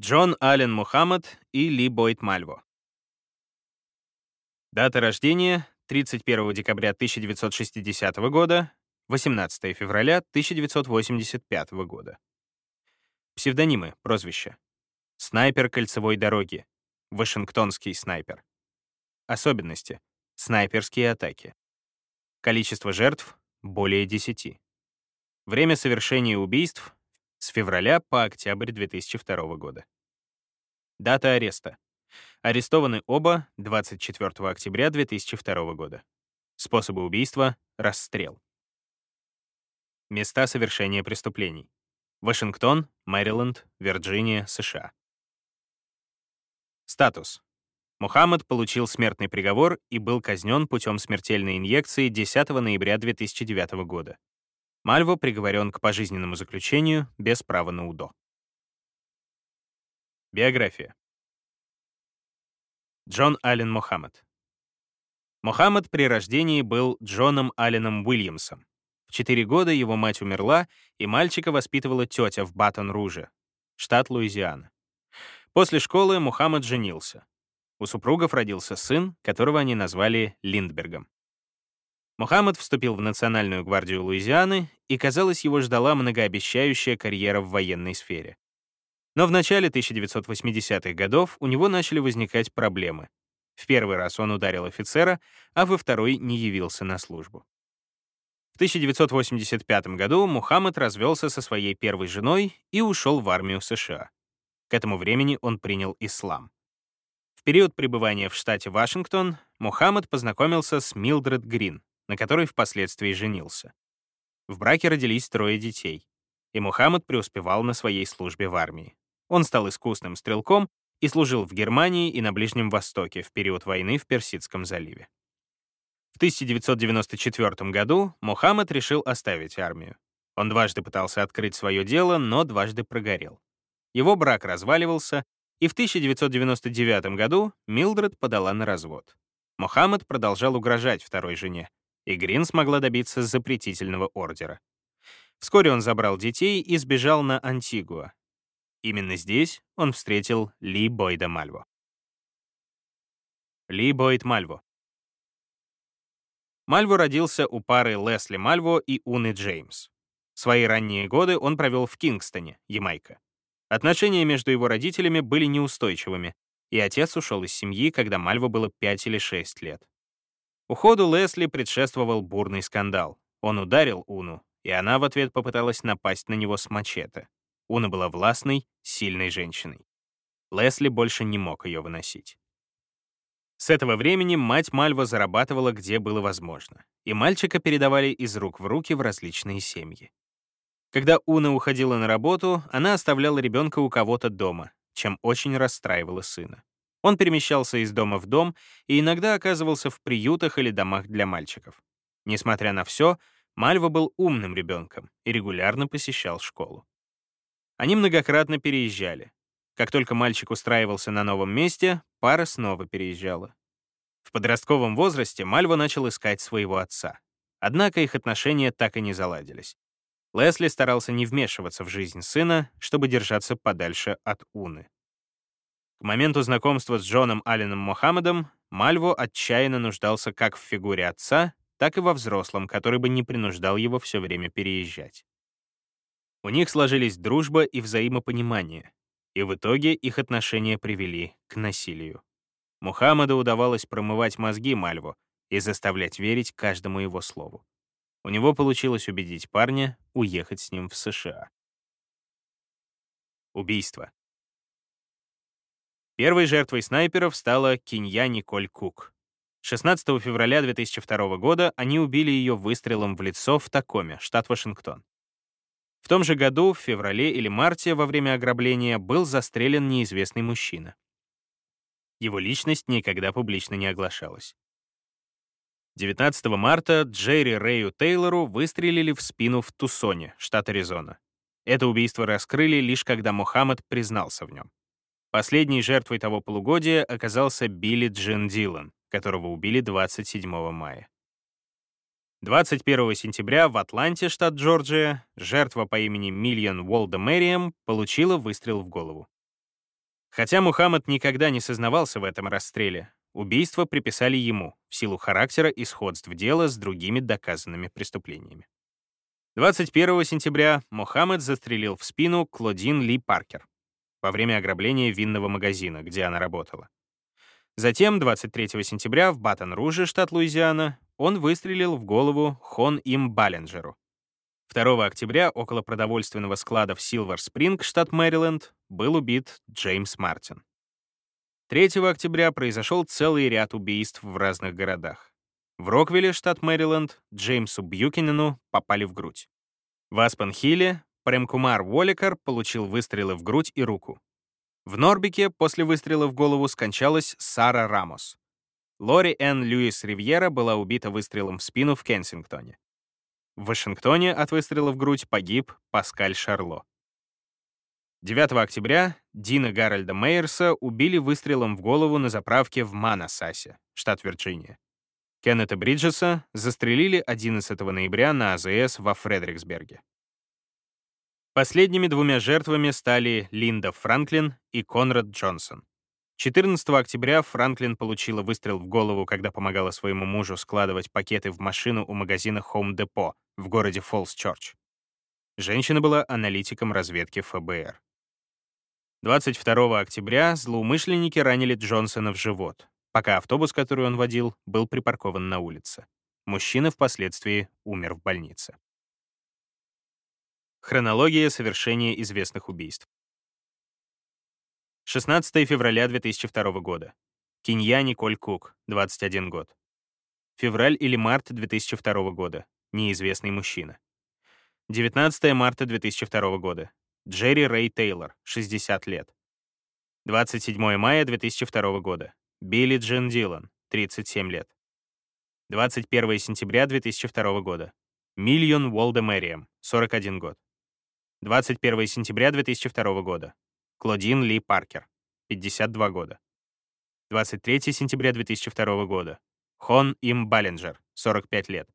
Джон Аллен Мухаммад и Ли Бойт Мальво. Дата рождения — 31 декабря 1960 года, 18 февраля 1985 года. Псевдонимы, прозвища. Снайпер кольцевой дороги. Вашингтонский снайпер. Особенности. Снайперские атаки. Количество жертв — более 10. Время совершения убийств — с февраля по октябрь 2002 года. Дата ареста. Арестованы оба 24 октября 2002 года. Способы убийства — расстрел. Места совершения преступлений. Вашингтон, Мэриленд, Вирджиния, США. Статус. Мухаммад получил смертный приговор и был казнен путем смертельной инъекции 10 ноября 2009 года. Мальво приговорен к пожизненному заключению без права на УДО. Биография. Джон Аллен Мухаммад. Мухаммад при рождении был Джоном Алленом Уильямсом. В 4 года его мать умерла, и мальчика воспитывала тетя в Батон-Руже, штат Луизиана. После школы Мухаммад женился. У супругов родился сын, которого они назвали Линдбергом. Мухаммад вступил в Национальную гвардию Луизианы, и, казалось, его ждала многообещающая карьера в военной сфере. Но в начале 1980-х годов у него начали возникать проблемы. В первый раз он ударил офицера, а во второй не явился на службу. В 1985 году Мухаммад развелся со своей первой женой и ушел в армию США. К этому времени он принял ислам. В период пребывания в штате Вашингтон Мухаммад познакомился с Милдред Грин, на которой впоследствии женился. В браке родились трое детей, и Мухаммад преуспевал на своей службе в армии. Он стал искусным стрелком и служил в Германии и на Ближнем Востоке в период войны в Персидском заливе. В 1994 году Мухаммад решил оставить армию. Он дважды пытался открыть свое дело, но дважды прогорел. Его брак разваливался, и в 1999 году Милдред подала на развод. Мухаммад продолжал угрожать второй жене, и Грин смогла добиться запретительного ордера. Вскоре он забрал детей и сбежал на Антигуа. Именно здесь он встретил Ли Бойда Мальво. Ли Бойд Мальво. Мальво родился у пары Лесли Мальво и Уны Джеймс. Свои ранние годы он провел в Кингстоне, Ямайка. Отношения между его родителями были неустойчивыми, и отец ушел из семьи, когда Мальво было 5 или 6 лет. Уходу Лесли предшествовал бурный скандал. Он ударил Уну, и она в ответ попыталась напасть на него с мачете. Уна была властной, сильной женщиной. Лесли больше не мог ее выносить. С этого времени мать Мальва зарабатывала где было возможно, и мальчика передавали из рук в руки в различные семьи. Когда Уна уходила на работу, она оставляла ребенка у кого-то дома, чем очень расстраивала сына. Он перемещался из дома в дом и иногда оказывался в приютах или домах для мальчиков. Несмотря на все, Мальва был умным ребенком и регулярно посещал школу. Они многократно переезжали. Как только мальчик устраивался на новом месте, пара снова переезжала. В подростковом возрасте Мальва начал искать своего отца. Однако их отношения так и не заладились. Лесли старался не вмешиваться в жизнь сына, чтобы держаться подальше от Уны. К моменту знакомства с Джоном Алленом Мохаммедом Мальво отчаянно нуждался как в фигуре отца, так и во взрослом, который бы не принуждал его все время переезжать. У них сложились дружба и взаимопонимание, и в итоге их отношения привели к насилию. Мухаммаду удавалось промывать мозги Мальву и заставлять верить каждому его слову. У него получилось убедить парня уехать с ним в США. Убийство. Первой жертвой снайперов стала Кинья Николь Кук. 16 февраля 2002 года они убили ее выстрелом в лицо в Такоме, штат Вашингтон. В том же году, в феврале или марте, во время ограбления, был застрелен неизвестный мужчина. Его личность никогда публично не оглашалась. 19 марта Джерри Рэю Тейлору выстрелили в спину в Тусоне, штат Аризона. Это убийство раскрыли лишь когда Мухаммад признался в нем. Последней жертвой того полугодия оказался Билли Джин Дилан, которого убили 27 мая. 21 сентября в Атланте, штат Джорджия, жертва по имени Миллион Уолда получила выстрел в голову. Хотя Мухаммад никогда не сознавался в этом расстреле, убийство приписали ему в силу характера и сходств дела с другими доказанными преступлениями. 21 сентября Мухаммад застрелил в спину Клодин Ли Паркер во время ограбления винного магазина, где она работала. Затем, 23 сентября, в Батон-Руже, штат Луизиана, он выстрелил в голову Хон Им Баллинджеру. 2 октября около продовольственного склада в Силвер-Спринг, штат Мэриленд, был убит Джеймс Мартин. 3 октября произошел целый ряд убийств в разных городах. В Роквилле, штат Мэриленд, Джеймсу Бьюкинену попали в грудь. В Аспенхилле Премкумар Уоликар получил выстрелы в грудь и руку. В Норбике после выстрела в голову скончалась Сара Рамос. Лори Энн Льюис Ривьера была убита выстрелом в спину в Кенсингтоне. В Вашингтоне от выстрела в грудь погиб Паскаль Шарло. 9 октября Дина Гарольда Мейерса убили выстрелом в голову на заправке в Манасасе, штат Вирджиния. Кеннета Бриджеса застрелили 11 ноября на АЗС во Фредериксберге. Последними двумя жертвами стали Линда Франклин и Конрад Джонсон. 14 октября Франклин получила выстрел в голову, когда помогала своему мужу складывать пакеты в машину у магазина Home Depot в городе Фолс-Чорч. Женщина была аналитиком разведки ФБР. 22 октября злоумышленники ранили Джонсона в живот, пока автобус, который он водил, был припаркован на улице. Мужчина впоследствии умер в больнице. Хронология совершения известных убийств. 16 февраля 2002 года. Кинья Николь Кук, 21 год. Февраль или март 2002 года. Неизвестный мужчина. 19 марта 2002 года. Джерри Рэй Тейлор, 60 лет. 27 мая 2002 года. Билли Джин Дилан, 37 лет. 21 сентября 2002 года. Миллион Уолдемерием, 41 год. 21 сентября 2002 года. Клодин Ли Паркер, 52 года. 23 сентября 2002 года. Хон Им Баллинджер, 45 лет.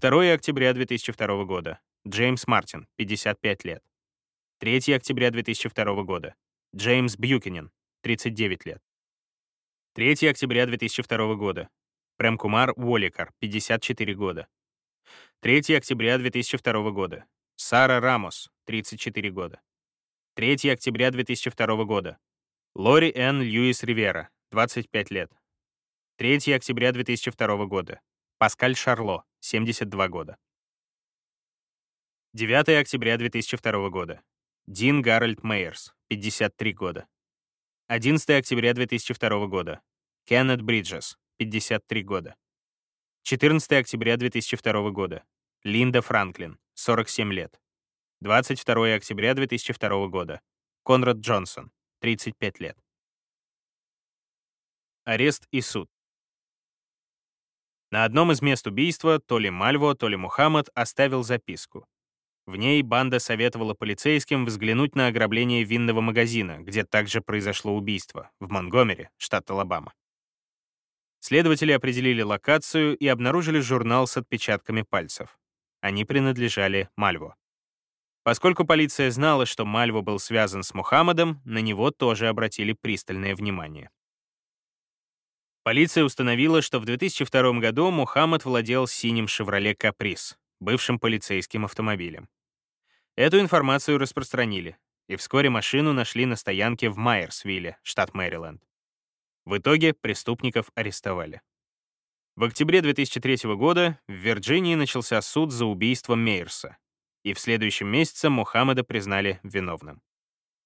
2 октября 2002 года. Джеймс Мартин, 55 лет. 3 октября 2002 года. Джеймс Бьюкинен, 39 лет. 3 октября 2002 года. Премкумар Уоликар, 54 года. 3 октября 2002 года. Сара Рамос, 34 года. 3 октября 2002 года. Лори Энн Льюис Ривера, 25 лет. 3 октября 2002 года. Паскаль Шарло, 72 года. 9 октября 2002 года. Дин Гарольд Мейерс, 53 года. 11 октября 2002 года. Кеннет Бриджес, 53 года. 14 октября 2002 года. Линда Франклин, 47 лет. 22 октября 2002 года. Конрад Джонсон, 35 лет. Арест и суд. На одном из мест убийства то ли Мальво, то ли Мухаммад оставил записку. В ней банда советовала полицейским взглянуть на ограбление винного магазина, где также произошло убийство, в Монгомери, штат Алабама. Следователи определили локацию и обнаружили журнал с отпечатками пальцев. Они принадлежали Мальво. Поскольку полиция знала, что Мальво был связан с Мухаммадом, на него тоже обратили пристальное внимание. Полиция установила, что в 2002 году Мухаммад владел синим «Шевроле Каприз», бывшим полицейским автомобилем. Эту информацию распространили, и вскоре машину нашли на стоянке в Майерсвилле, штат Мэриленд. В итоге преступников арестовали. В октябре 2003 года в Вирджинии начался суд за убийство Мейерса, и в следующем месяце Мухаммада признали виновным.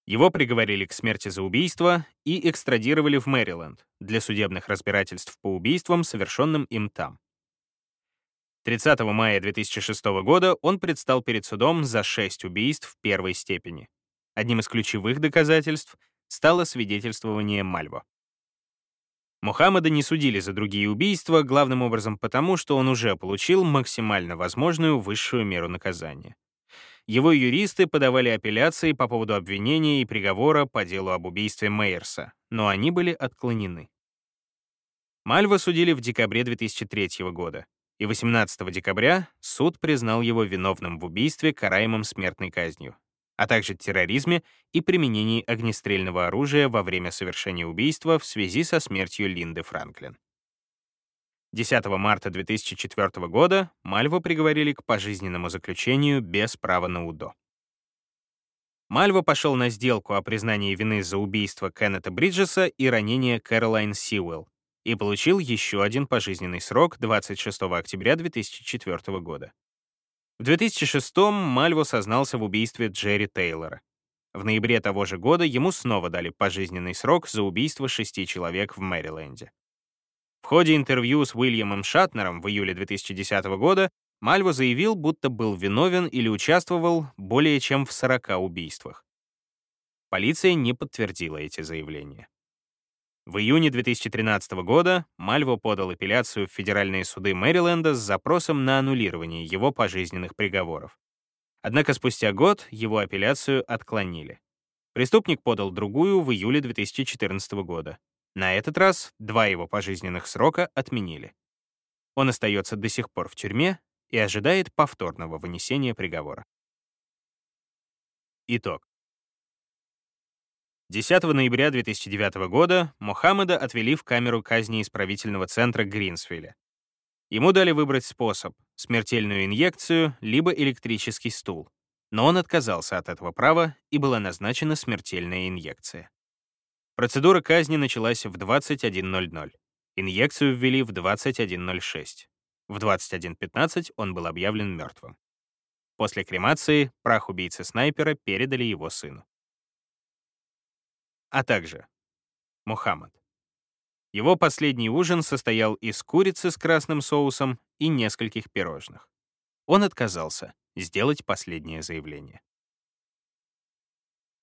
Его приговорили к смерти за убийство и экстрадировали в Мэриленд для судебных разбирательств по убийствам, совершенным им там. 30 мая 2006 года он предстал перед судом за шесть убийств первой степени. Одним из ключевых доказательств стало свидетельствование Мальво. Мухаммада не судили за другие убийства, главным образом потому, что он уже получил максимально возможную высшую меру наказания. Его юристы подавали апелляции по поводу обвинения и приговора по делу об убийстве Мейерса, но они были отклонены. Мальва судили в декабре 2003 года, и 18 декабря суд признал его виновным в убийстве, караемым смертной казнью. А также терроризме и применении огнестрельного оружия во время совершения убийства в связи со смертью Линды Франклин. 10 марта 2004 года Мальво приговорили к пожизненному заключению без права на УДО. Мальво пошел на сделку о признании вины за убийство Кеннета Бриджеса и ранение Кэролайн Сиуэлл и получил еще один пожизненный срок 26 октября 2004 года. В 2006 Мальво сознался в убийстве Джерри Тейлора. В ноябре того же года ему снова дали пожизненный срок за убийство шести человек в Мэриленде. В ходе интервью с Уильямом Шатнером в июле 2010 года Мальво заявил, будто был виновен или участвовал более чем в 40 убийствах. Полиция не подтвердила эти заявления. В июне 2013 года Мальво подал апелляцию в федеральные суды Мэриленда с запросом на аннулирование его пожизненных приговоров. Однако спустя год его апелляцию отклонили. Преступник подал другую в июле 2014 года. На этот раз два его пожизненных срока отменили. Он остается до сих пор в тюрьме и ожидает повторного вынесения приговора. Итог. 10 ноября 2009 года Мохаммеда отвели в камеру казни исправительного центра Гринсвилля. Ему дали выбрать способ — смертельную инъекцию, либо электрический стул. Но он отказался от этого права, и была назначена смертельная инъекция. Процедура казни началась в 21.00. Инъекцию ввели в 21.06. В 21.15 он был объявлен мертвым. После кремации прах убийцы-снайпера передали его сыну. А также Мухаммад. Его последний ужин состоял из курицы с красным соусом и нескольких пирожных. Он отказался сделать последнее заявление.